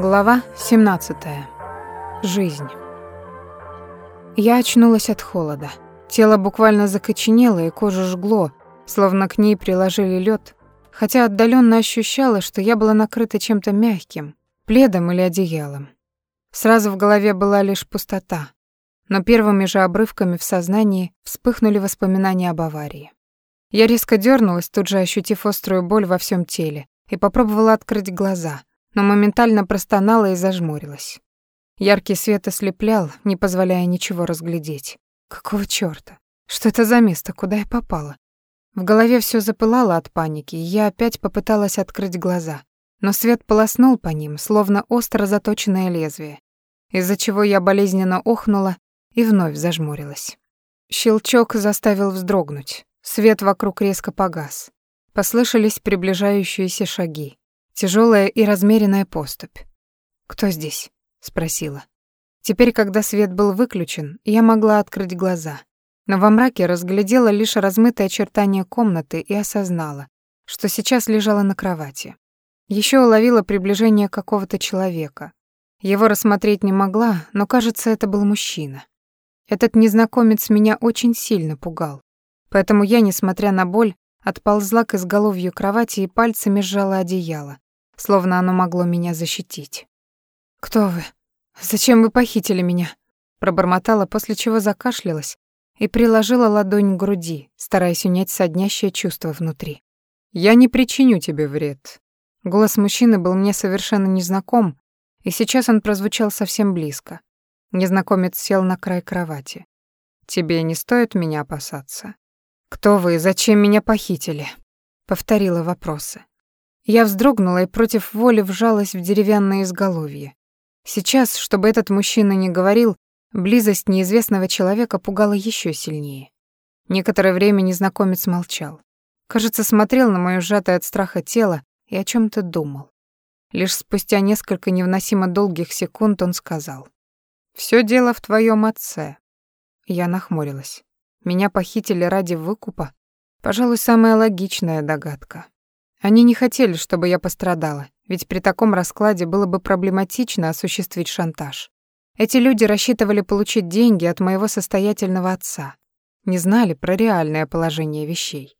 Глава 17. Жизнь. Я очнулась от холода. Тело буквально закоченело и кожу жгло, словно к ней приложили лед, хотя отдаленно ощущала, что я была накрыта чем-то мягким, пледом или одеялом. Сразу в голове была лишь пустота, но первыми же обрывками в сознании вспыхнули воспоминания об аварии. Я резко дернулась, тут же ощутив острую боль во всем теле, и попробовала открыть глаза, но моментально простонала и зажмурилась. Яркий свет ослеплял, не позволяя ничего разглядеть. Какого чёрта? Что это за место, куда я попала? В голове всё запылало от паники, и я опять попыталась открыть глаза. Но свет полоснул по ним, словно остро заточенное лезвие, из-за чего я болезненно охнула и вновь зажмурилась. Щелчок заставил вздрогнуть. Свет вокруг резко погас. Послышались приближающиеся шаги. Тяжелая и размеренная поступь. «Кто здесь?» — спросила. Теперь, когда свет был выключен, я могла открыть глаза. Но во мраке разглядела лишь размытые очертания комнаты и осознала, что сейчас лежала на кровати. Еще уловила приближение какого-то человека. Его рассмотреть не могла, но, кажется, это был мужчина. Этот незнакомец меня очень сильно пугал. Поэтому я, несмотря на боль, отползла к изголовью кровати и пальцами сжала одеяло, словно оно могло меня защитить. «Кто вы? Зачем вы похитили меня?» Пробормотала, после чего закашлялась и приложила ладонь к груди, стараясь унять соднящее чувство внутри. «Я не причиню тебе вред». Голос мужчины был мне совершенно незнаком, и сейчас он прозвучал совсем близко. Незнакомец сел на край кровати. «Тебе не стоит меня опасаться». «Кто вы и зачем меня похитили?» Повторила вопросы. Я вздрогнула и против воли вжалась в деревянное изголовье. Сейчас, чтобы этот мужчина не говорил, близость неизвестного человека пугала еще сильнее. Некоторое время незнакомец молчал. Кажется, смотрел на моё сжатое от страха тело и о чем то думал. Лишь спустя несколько невыносимо долгих секунд он сказал. «Всё дело в твоём отце». Я нахмурилась. Меня похитили ради выкупа? Пожалуй, самая логичная догадка. Они не хотели, чтобы я пострадала, ведь при таком раскладе было бы проблематично осуществить шантаж. Эти люди рассчитывали получить деньги от моего состоятельного отца. Не знали про реальное положение вещей.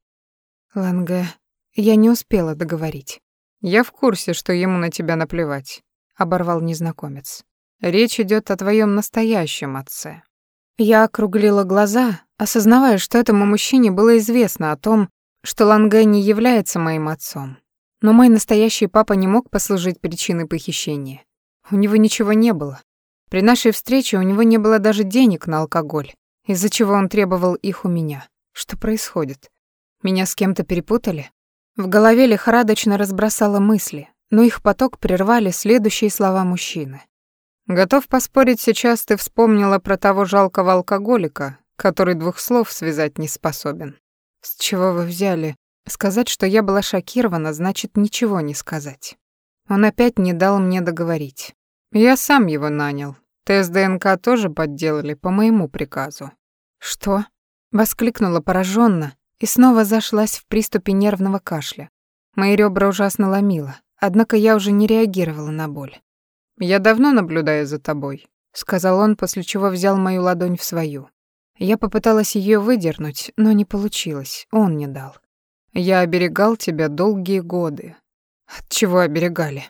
Ланге, я не успела договорить. Я в курсе, что ему на тебя наплевать, оборвал незнакомец. Речь идет о твоем настоящем отце. Я округлила глаза, осознавая, что этому мужчине было известно о том, что Ланге не является моим отцом. Но мой настоящий папа не мог послужить причиной похищения. У него ничего не было. При нашей встрече у него не было даже денег на алкоголь, из-за чего он требовал их у меня. Что происходит? Меня с кем-то перепутали? В голове лихорадочно разбросала мысли, но их поток прервали следующие слова мужчины. «Готов поспорить, сейчас ты вспомнила про того жалкого алкоголика, который двух слов связать не способен». С чего вы взяли? Сказать, что я была шокирована, значит ничего не сказать. Он опять не дал мне договорить. Я сам его нанял. Тест ДНК тоже подделали по моему приказу. Что? воскликнула пораженно и снова зашлась в приступе нервного кашля. Мои ребра ужасно ломило, однако я уже не реагировала на боль. Я давно наблюдаю за тобой, сказал он, после чего взял мою ладонь в свою. Я попыталась ее выдернуть, но не получилось, он не дал. Я оберегал тебя долгие годы. От чего оберегали?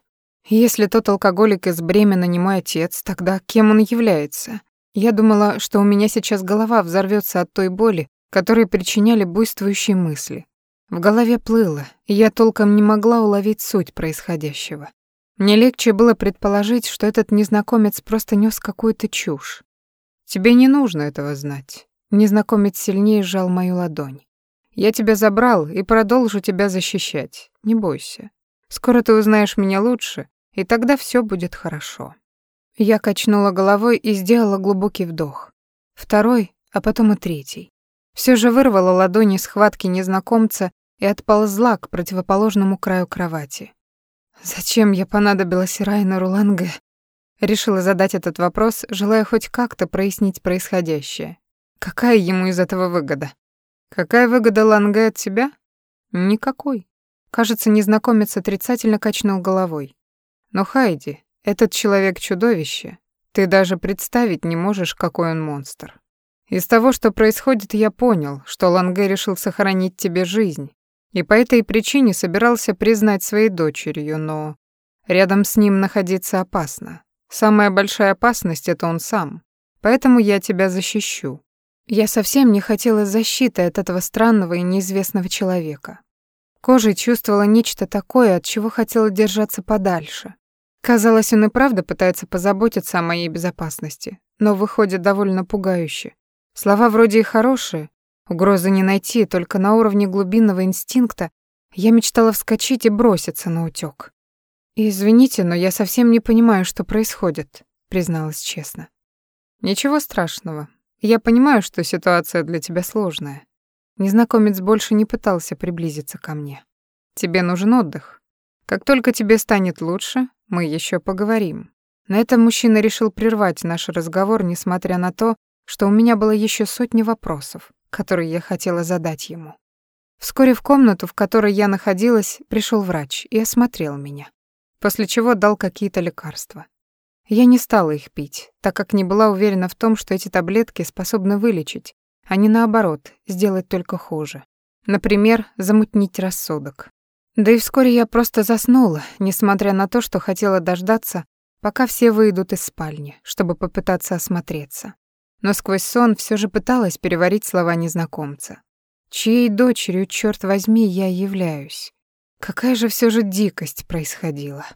Если тот алкоголик из Бремена не мой отец, тогда кем он является? Я думала, что у меня сейчас голова взорвется от той боли, которой причиняли буйствующие мысли. В голове плыло, и я толком не могла уловить суть происходящего. Мне легче было предположить, что этот незнакомец просто нёс какую-то чушь. Тебе не нужно этого знать. Незнакомец сильнее сжал мою ладонь. Я тебя забрал и продолжу тебя защищать. Не бойся. Скоро ты узнаешь меня лучше, и тогда все будет хорошо. Я качнула головой и сделала глубокий вдох. Второй, а потом и третий. Все же вырвала ладони с хватки незнакомца и отползла к противоположному краю кровати. Зачем я понадобилась Райнеру Ланге? Решила задать этот вопрос, желая хоть как-то прояснить происходящее. Какая ему из этого выгода? Какая выгода Ланге от тебя? Никакой. Кажется, незнакомец отрицательно качнул головой. Но, Хайди, Этот человек чудовище. Ты даже представить не можешь, какой он монстр. Из того, что происходит, я понял, что Ланге решил сохранить тебе жизнь, и по этой причине собирался признать своей дочерью, но рядом с ним находиться опасно. Самая большая опасность — это он сам. Поэтому я тебя защищу. Я совсем не хотела защиты от этого странного и неизвестного человека. Кожей чувствовала нечто такое, от чего хотела держаться подальше. Казалось, он и правда пытается позаботиться о моей безопасности, но выходит довольно пугающе. Слова вроде и хорошие, угрозы не найти, только на уровне глубинного инстинкта я мечтала вскочить и броситься на утёк. «Извините, но я совсем не понимаю, что происходит», — призналась честно. «Ничего страшного. Я понимаю, что ситуация для тебя сложная». Незнакомец больше не пытался приблизиться ко мне. «Тебе нужен отдых. Как только тебе станет лучше, мы ещё поговорим». На этом мужчина решил прервать наш разговор, несмотря на то, что у меня было еще сотни вопросов, которые я хотела задать ему. Вскоре в комнату, в которой я находилась, пришел врач и осмотрел меня, после чего дал какие-то лекарства. Я не стала их пить, так как не была уверена в том, что эти таблетки способны вылечить, а не наоборот, сделать только хуже. Например, замутнить рассудок. Да и вскоре я просто заснула, несмотря на то, что хотела дождаться, пока все выйдут из спальни, чтобы попытаться осмотреться но сквозь сон все же пыталась переварить слова незнакомца. Чьей дочерью, черт возьми, я являюсь? Какая же все же дикость происходила.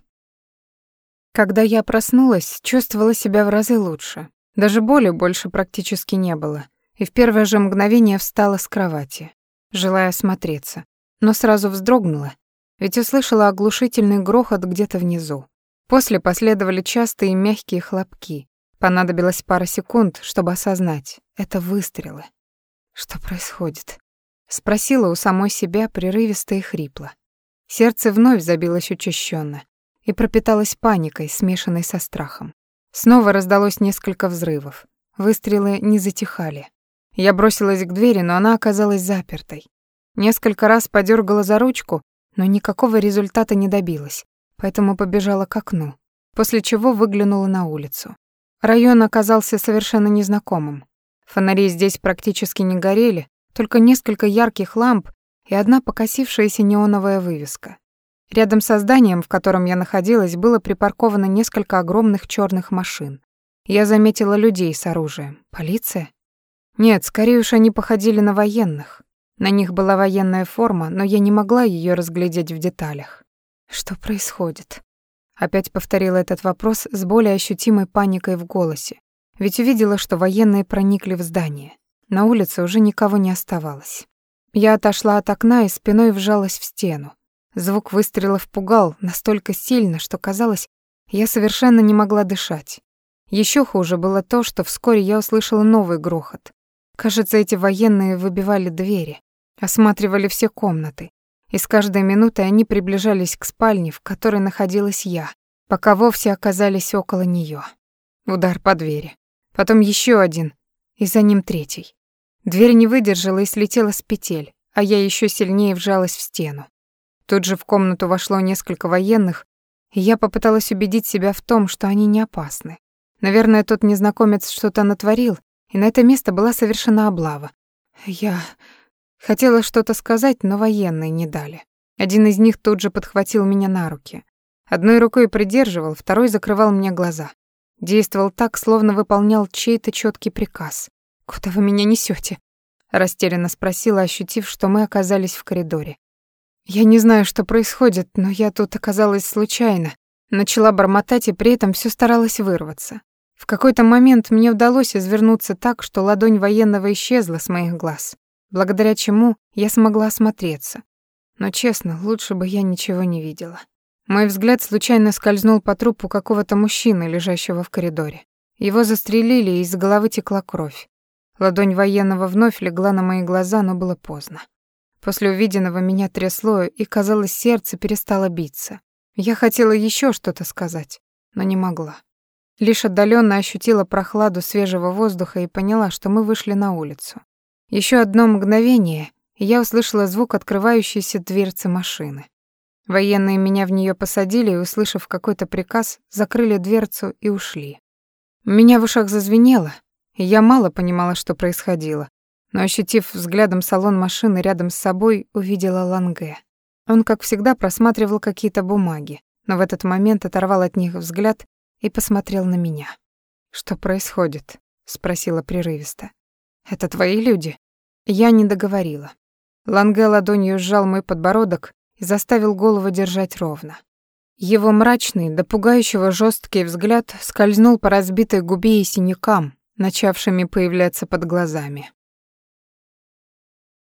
Когда я проснулась, чувствовала себя в разы лучше. Даже боли больше практически не было, и в первое же мгновение встала с кровати, желая осмотреться, но сразу вздрогнула, ведь услышала оглушительный грохот где-то внизу. После последовали частые мягкие хлопки, Понадобилось пара секунд, чтобы осознать. Это выстрелы. Что происходит? Спросила у самой себя прерывисто и хрипло. Сердце вновь забилось учащенно и пропиталось паникой, смешанной со страхом. Снова раздалось несколько взрывов. Выстрелы не затихали. Я бросилась к двери, но она оказалась запертой. Несколько раз подергала за ручку, но никакого результата не добилась, поэтому побежала к окну, после чего выглянула на улицу. Район оказался совершенно незнакомым. Фонари здесь практически не горели, только несколько ярких ламп и одна покосившаяся неоновая вывеска. Рядом со зданием, в котором я находилась, было припарковано несколько огромных черных машин. Я заметила людей с оружием. Полиция? Нет, скорее уж они походили на военных. На них была военная форма, но я не могла ее разглядеть в деталях. Что происходит? Опять повторила этот вопрос с более ощутимой паникой в голосе. Ведь увидела, что военные проникли в здание. На улице уже никого не оставалось. Я отошла от окна и спиной вжалась в стену. Звук выстрелов пугал настолько сильно, что казалось, я совершенно не могла дышать. Еще хуже было то, что вскоре я услышала новый грохот. Кажется, эти военные выбивали двери, осматривали все комнаты, и с каждой минутой они приближались к спальне, в которой находилась я, пока вовсе оказались около нее. Удар по двери. Потом еще один, и за ним третий. Дверь не выдержала и слетела с петель, а я еще сильнее вжалась в стену. Тут же в комнату вошло несколько военных, и я попыталась убедить себя в том, что они не опасны. Наверное, тот незнакомец что-то натворил, и на это место была совершена облава. Я Хотела что-то сказать, но военные не дали. Один из них тут же подхватил меня на руки. Одной рукой придерживал, второй закрывал мне глаза. Действовал так, словно выполнял чей-то четкий приказ. «Куда вы меня несете? растерянно спросила, ощутив, что мы оказались в коридоре. «Я не знаю, что происходит, но я тут оказалась случайно». Начала бормотать и при этом все старалась вырваться. В какой-то момент мне удалось извернуться так, что ладонь военного исчезла с моих глаз благодаря чему я смогла осмотреться. Но честно, лучше бы я ничего не видела. Мой взгляд случайно скользнул по трупу какого-то мужчины, лежащего в коридоре. Его застрелили, и из головы текла кровь. Ладонь военного вновь легла на мои глаза, но было поздно. После увиденного меня трясло, и, казалось, сердце перестало биться. Я хотела еще что-то сказать, но не могла. Лишь отдаленно ощутила прохладу свежего воздуха и поняла, что мы вышли на улицу. Еще одно мгновение, и я услышала звук открывающейся дверцы машины. Военные меня в нее посадили и, услышав какой-то приказ, закрыли дверцу и ушли. Меня в ушах зазвенело, я мало понимала, что происходило, но, ощутив взглядом салон машины рядом с собой, увидела Ланге. Он, как всегда, просматривал какие-то бумаги, но в этот момент оторвал от них взгляд и посмотрел на меня. «Что происходит?» — спросила прерывисто. «Это твои люди?» Я не договорила. Ланге ладонью сжал мой подбородок и заставил голову держать ровно. Его мрачный, до пугающего жесткий взгляд скользнул по разбитой губе и синякам, начавшими появляться под глазами.